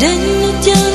denyut jalan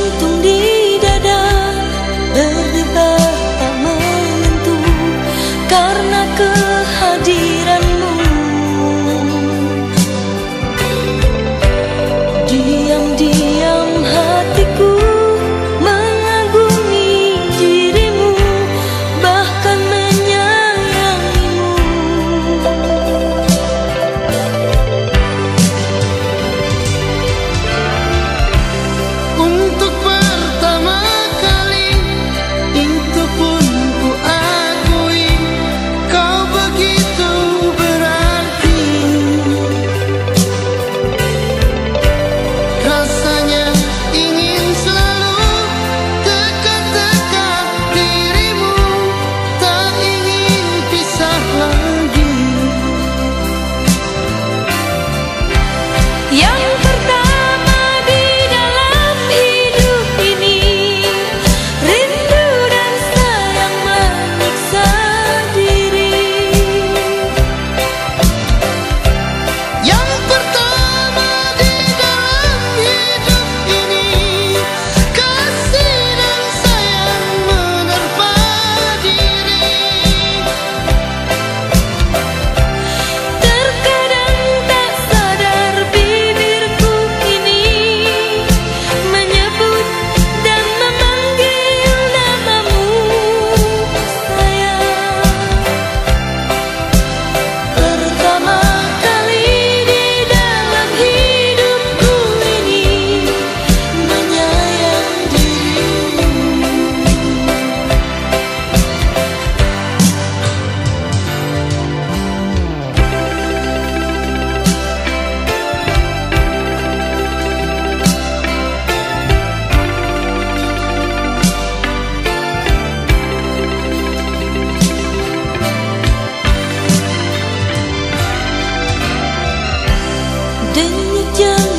đến những chân.